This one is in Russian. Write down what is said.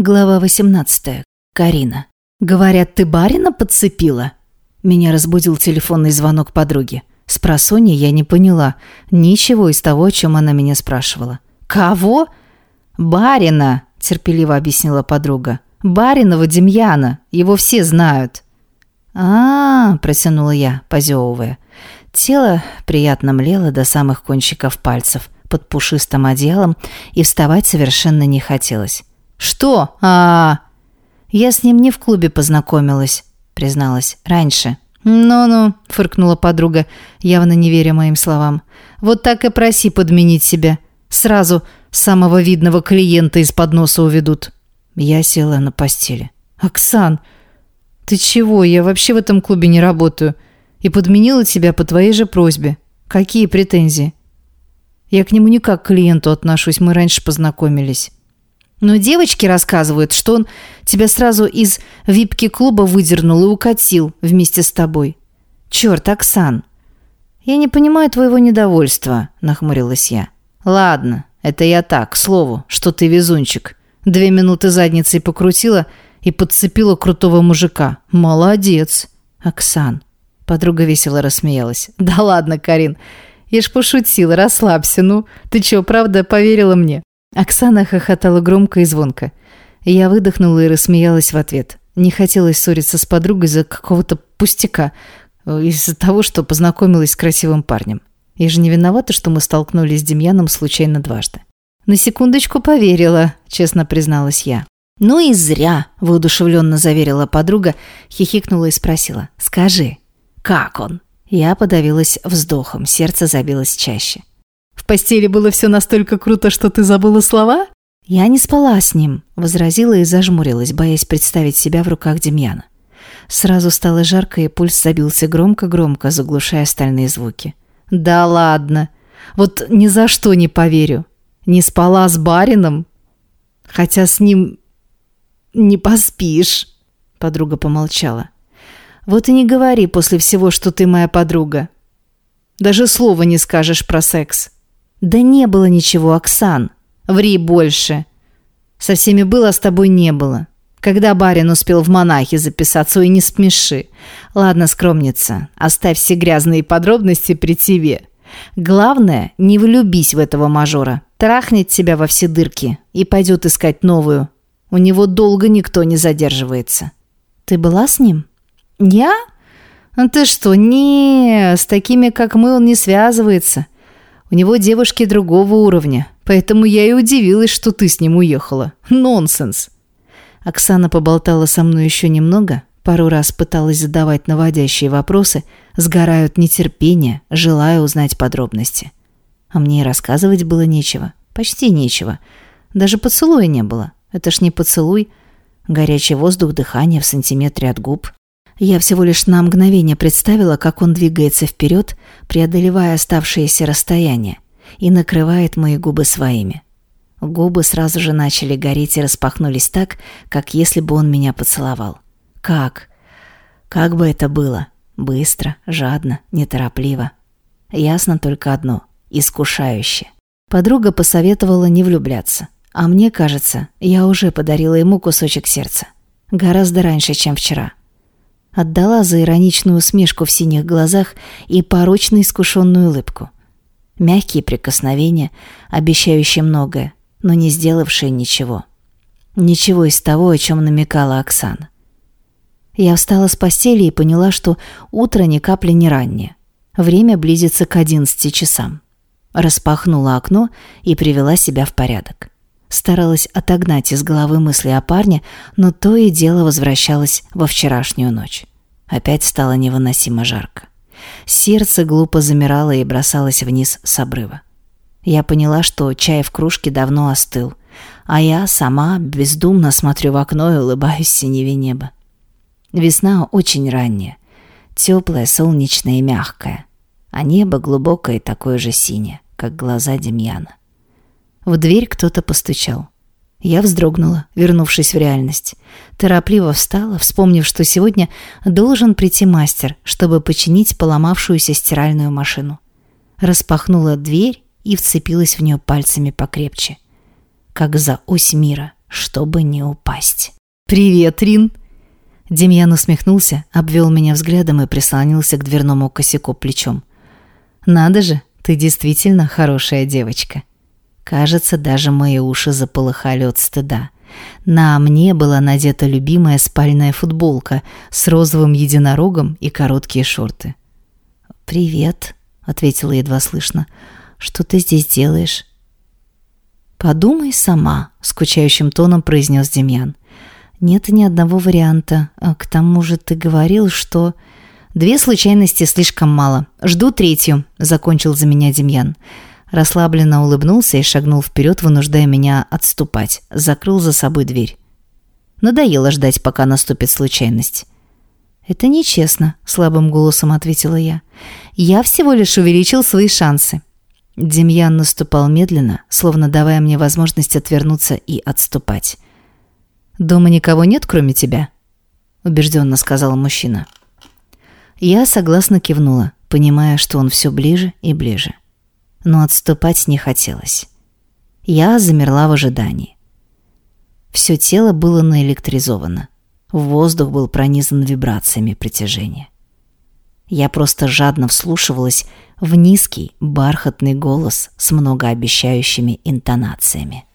Глава 18. Карина. «Говорят, ты барина подцепила?» Меня разбудил телефонный звонок подруги. С просонья я не поняла ничего из того, о чем она меня спрашивала. «Кого?» «Барина», – терпеливо объяснила подруга. «Баринова Демьяна. Его все знают». А, -а, -а протянула я, позевывая. Тело приятно млело до самых кончиков пальцев под пушистым одеялом, и вставать совершенно не хотелось. «Что? А, -а, а «Я с ним не в клубе познакомилась», — призналась. «Раньше». «Ну-ну», — фыркнула подруга, явно не веря моим словам. «Вот так и проси подменить себя. Сразу самого видного клиента из-под носа уведут». Я села на постели. «Оксан, ты чего? Я вообще в этом клубе не работаю. И подменила тебя по твоей же просьбе. Какие претензии?» «Я к нему не как к клиенту отношусь, мы раньше познакомились». Но девочки рассказывают, что он тебя сразу из випки-клуба выдернул и укатил вместе с тобой. Черт, Оксан. Я не понимаю твоего недовольства, нахмурилась я. Ладно, это я так, к слову, что ты везунчик. Две минуты задницей покрутила и подцепила крутого мужика. Молодец. Оксан. Подруга весело рассмеялась. Да ладно, Карин. Я ж пошутила, расслабься, ну. Ты чё, правда поверила мне? Оксана хохотала громко и звонко. Я выдохнула и рассмеялась в ответ. Не хотелось ссориться с подругой из-за какого-то пустяка, из-за того, что познакомилась с красивым парнем. Я же не виновата, что мы столкнулись с Демьяном случайно дважды. На секундочку поверила, честно призналась я. «Ну и зря», – воодушевленно заверила подруга, хихикнула и спросила. «Скажи, как он?» Я подавилась вздохом, сердце забилось чаще. В постели было все настолько круто, что ты забыла слова?» «Я не спала с ним», – возразила и зажмурилась, боясь представить себя в руках Демьяна. Сразу стало жарко, и пульс забился громко-громко, заглушая остальные звуки. «Да ладно! Вот ни за что не поверю! Не спала с барином? Хотя с ним не поспишь!» Подруга помолчала. «Вот и не говори после всего, что ты моя подруга. Даже слова не скажешь про секс». «Да не было ничего, Оксан. Ври больше. Со всеми было, а с тобой не было. Когда барин успел в монахи записаться, и не смеши. Ладно, скромница, оставь все грязные подробности при тебе. Главное, не влюбись в этого мажора. Трахнет тебя во все дырки и пойдет искать новую. У него долго никто не задерживается. Ты была с ним? Я? А ты что, не, с такими, как мы, он не связывается. У него девушки другого уровня, поэтому я и удивилась, что ты с ним уехала. Нонсенс!» Оксана поболтала со мной еще немного, пару раз пыталась задавать наводящие вопросы, сгорают нетерпение, желая узнать подробности. А мне и рассказывать было нечего, почти нечего. Даже поцелуя не было. Это ж не поцелуй. Горячий воздух, дыхание в сантиметре от губ, я всего лишь на мгновение представила, как он двигается вперед, преодолевая оставшееся расстояние, и накрывает мои губы своими. Губы сразу же начали гореть и распахнулись так, как если бы он меня поцеловал. Как? Как бы это было? Быстро, жадно, неторопливо. Ясно только одно – искушающе. Подруга посоветовала не влюбляться. А мне кажется, я уже подарила ему кусочек сердца. Гораздо раньше, чем вчера. Отдала за ироничную усмешку в синих глазах и порочно искушенную улыбку. Мягкие прикосновения, обещающие многое, но не сделавшие ничего. Ничего из того, о чем намекала Оксана. Я встала с постели и поняла, что утро ни капли не раннее. Время близится к одиннадцати часам. Распахнула окно и привела себя в порядок. Старалась отогнать из головы мысли о парне, но то и дело возвращалось во вчерашнюю ночь. Опять стало невыносимо жарко. Сердце глупо замирало и бросалось вниз с обрыва. Я поняла, что чай в кружке давно остыл, а я сама бездумно смотрю в окно и улыбаюсь синеве неба. Весна очень ранняя, теплая, солнечная и мягкая, а небо глубокое и такое же синее, как глаза Демьяна. В дверь кто-то постучал. Я вздрогнула, вернувшись в реальность. Торопливо встала, вспомнив, что сегодня должен прийти мастер, чтобы починить поломавшуюся стиральную машину. Распахнула дверь и вцепилась в нее пальцами покрепче. Как за ось мира, чтобы не упасть. «Привет, Рин!» Демьян усмехнулся, обвел меня взглядом и прислонился к дверному косяку плечом. «Надо же, ты действительно хорошая девочка». Кажется, даже мои уши заполыхали от стыда. На мне была надета любимая спальная футболка с розовым единорогом и короткие шорты. «Привет», — ответила едва слышно. «Что ты здесь делаешь?» «Подумай сама», — скучающим тоном произнес Демьян. «Нет ни одного варианта. А к тому же ты говорил, что...» «Две случайности слишком мало. Жду третью», — закончил за меня Демьян. Расслабленно улыбнулся и шагнул вперед, вынуждая меня отступать. Закрыл за собой дверь. Надоело ждать, пока наступит случайность. «Это нечестно», — слабым голосом ответила я. «Я всего лишь увеличил свои шансы». Демьян наступал медленно, словно давая мне возможность отвернуться и отступать. «Дома никого нет, кроме тебя?» — убежденно сказал мужчина. Я согласно кивнула, понимая, что он все ближе и ближе но отступать не хотелось. Я замерла в ожидании. Все тело было наэлектризовано. Воздух был пронизан вибрациями притяжения. Я просто жадно вслушивалась в низкий, бархатный голос с многообещающими интонациями.